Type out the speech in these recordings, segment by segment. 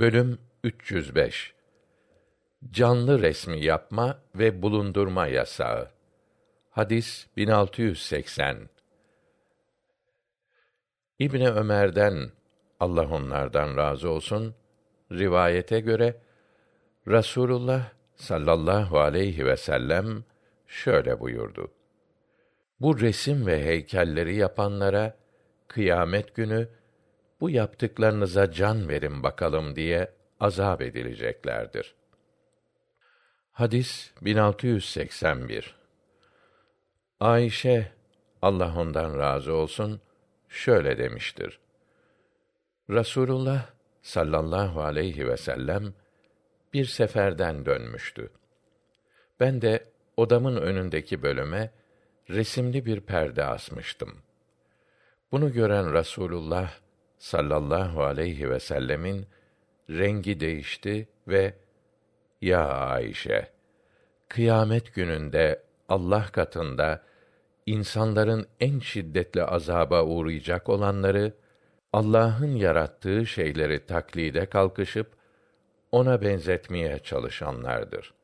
Bölüm 305 Canlı resmi yapma ve bulundurma yasağı. Hadis 1680. İbni Ömer'den Allah onlardan razı olsun rivayete göre Rasulullah sallallahu aleyhi ve sellem şöyle buyurdu. Bu resim ve heykelleri yapanlara kıyamet günü bu yaptıklarınıza can verin bakalım diye azap edileceklerdir. Hadis 1681. Ayşe Allah ondan razı olsun şöyle demiştir. Rasulullah sallallahu aleyhi ve sellem bir seferden dönmüştü. Ben de odamın önündeki bölüme resimli bir perde asmıştım. Bunu gören Rasulullah sallallahu aleyhi ve sellemin rengi değişti ve ya Ayşe kıyamet gününde Allah katında insanların en şiddetli azaba uğrayacak olanları Allah'ın yarattığı şeyleri taklide kalkışıp ona benzetmeye çalışanlardır.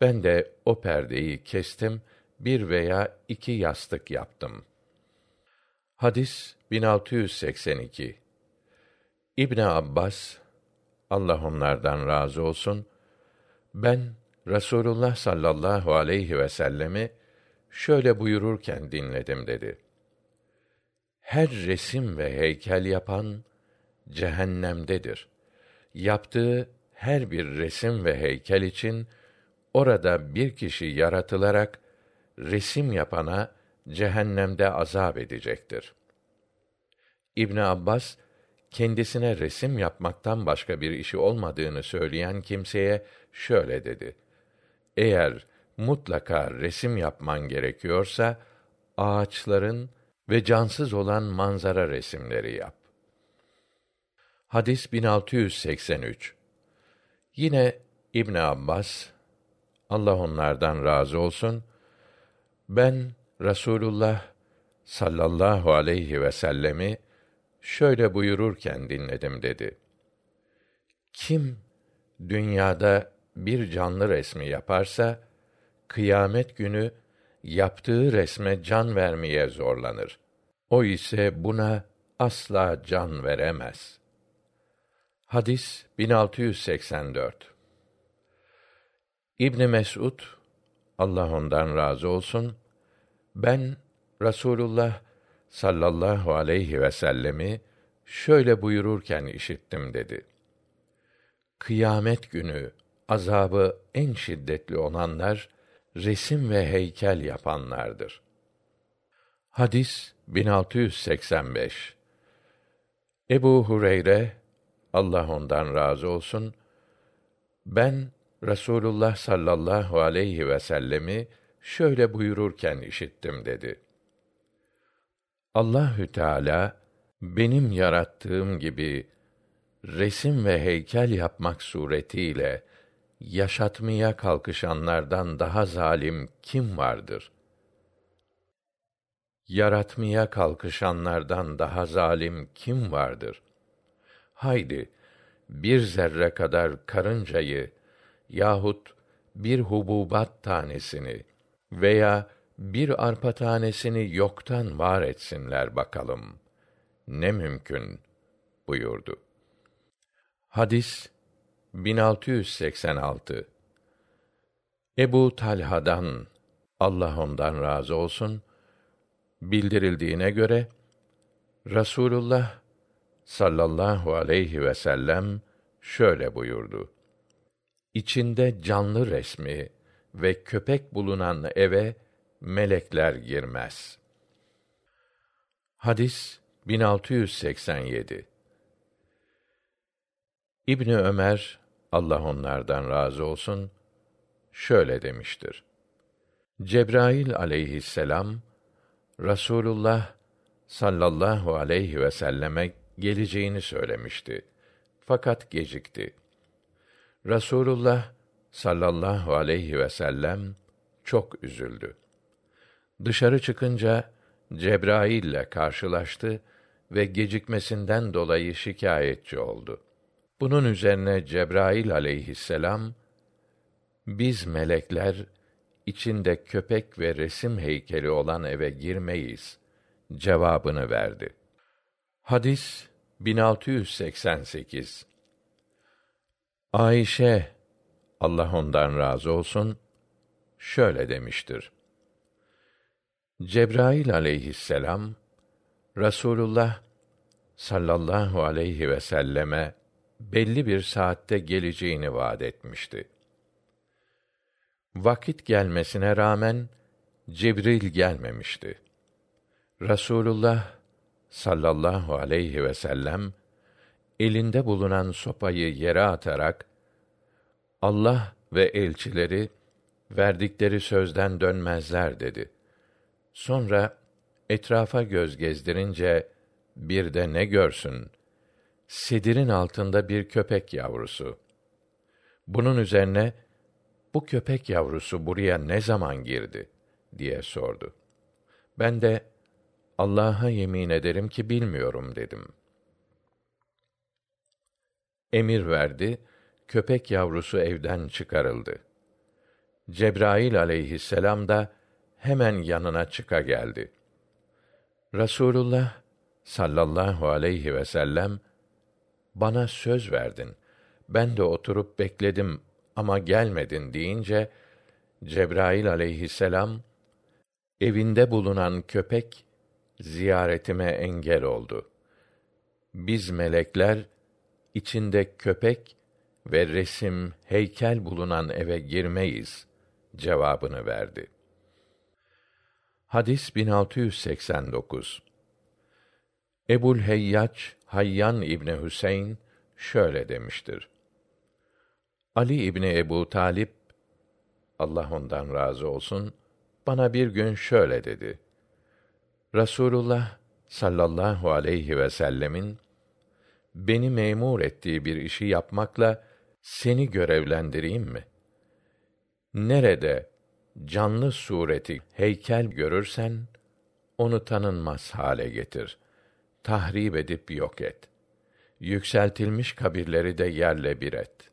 Ben de o perdeyi kestim, bir veya iki yastık yaptım. Hadis 1682 İbn Abbas Allah onlardan razı olsun ben Rasulullah sallallahu aleyhi ve sellemi şöyle buyururken dinledim dedi. Her resim ve heykel yapan cehennemdedir. Yaptığı her bir resim ve heykel için orada bir kişi yaratılarak resim yapana cehennemde azap edecektir. İbn Abbas kendisine resim yapmaktan başka bir işi olmadığını söyleyen kimseye şöyle dedi: Eğer mutlaka resim yapman gerekiyorsa ağaçların ve cansız olan manzara resimleri yap. Hadis 1683. Yine İbn Abbas Allah onlardan razı olsun ben Rasulullah sallallahu aleyhi ve sellemi şöyle buyururken dinledim dedi. Kim dünyada bir canlı resmi yaparsa kıyamet günü yaptığı resme can vermeye zorlanır. O ise buna asla can veremez. Hadis 1684. İbn Mesud Allah ondan razı olsun ben Rasulullah sallallahu aleyhi ve sellemi şöyle buyururken işittim dedi. Kıyamet günü azabı en şiddetli olanlar resim ve heykel yapanlardır. Hadis 1685. Ebu Hureyre Allah ondan razı olsun ben Rasulullah sallallahu aleyhi ve sellemi şöyle buyururken işittim dedi. Allahü Teala benim yarattığım gibi resim ve heykel yapmak suretiyle yaşatmaya kalkışanlardan daha zalim kim vardır? Yaratmaya kalkışanlardan daha zalim kim vardır? Haydi bir zerre kadar karıncayı yahut bir hububat tanesini veya bir arpa tanesini yoktan var etsinler bakalım. Ne mümkün buyurdu. Hadis 1686 Ebu Talha'dan Allah ondan razı olsun bildirildiğine göre Rasulullah sallallahu aleyhi ve sellem şöyle buyurdu. İçinde canlı resmi ve köpek bulunan eve melekler girmez. Hadis 1687 İbni Ömer Allah onlardan razı olsun şöyle demiştir. Cebrail aleyhisselam Rasulullah sallallahu aleyhi ve selleme geleceğini söylemişti. Fakat gecikti. Rasulullah sallallahu aleyhi ve sellem çok üzüldü. Dışarı çıkınca Cebrail'le karşılaştı ve gecikmesinden dolayı şikayetçi oldu. Bunun üzerine Cebrail aleyhisselam biz melekler içinde köpek ve resim heykeli olan eve girmeyiz cevabını verdi. Hadis 1688 Ayşe Allah ondan razı olsun şöyle demiştir. Cebrail aleyhisselam Rasulullah sallallahu aleyhi ve selleme belli bir saatte geleceğini vaad etmişti. Vakit gelmesine rağmen Cibril gelmemişti. Rasulullah sallallahu aleyhi ve sellem elinde bulunan sopayı yere atarak Allah ve elçileri verdikleri sözden dönmezler dedi. Sonra etrafa göz gezdirince bir de ne görsün? Sedirin altında bir köpek yavrusu. Bunun üzerine bu köpek yavrusu buraya ne zaman girdi diye sordu. Ben de Allah'a yemin ederim ki bilmiyorum dedim. Emir verdi, köpek yavrusu evden çıkarıldı. Cebrail aleyhisselam da hemen yanına çıka geldi. Rasulullah sallallahu aleyhi ve sellem bana söz verdin. Ben de oturup bekledim ama gelmedin deyince Cebrail aleyhisselam evinde bulunan köpek ziyaretime engel oldu. Biz melekler içinde köpek ve resim, heykel bulunan eve girmeyiz cevabını verdi. Hadis 1689 Ebul Heyyaç Hayyan İbni Hüseyin şöyle demiştir. Ali İbni Ebu Talip Allah ondan razı olsun bana bir gün şöyle dedi. Rasulullah sallallahu aleyhi ve sellemin beni memur ettiği bir işi yapmakla seni görevlendireyim mi? Nerede canlı sureti heykel görürsen onu tanınmaz hale getir. Tahrip edip yok et. Yükseltilmiş kabirleri de yerle bir et.''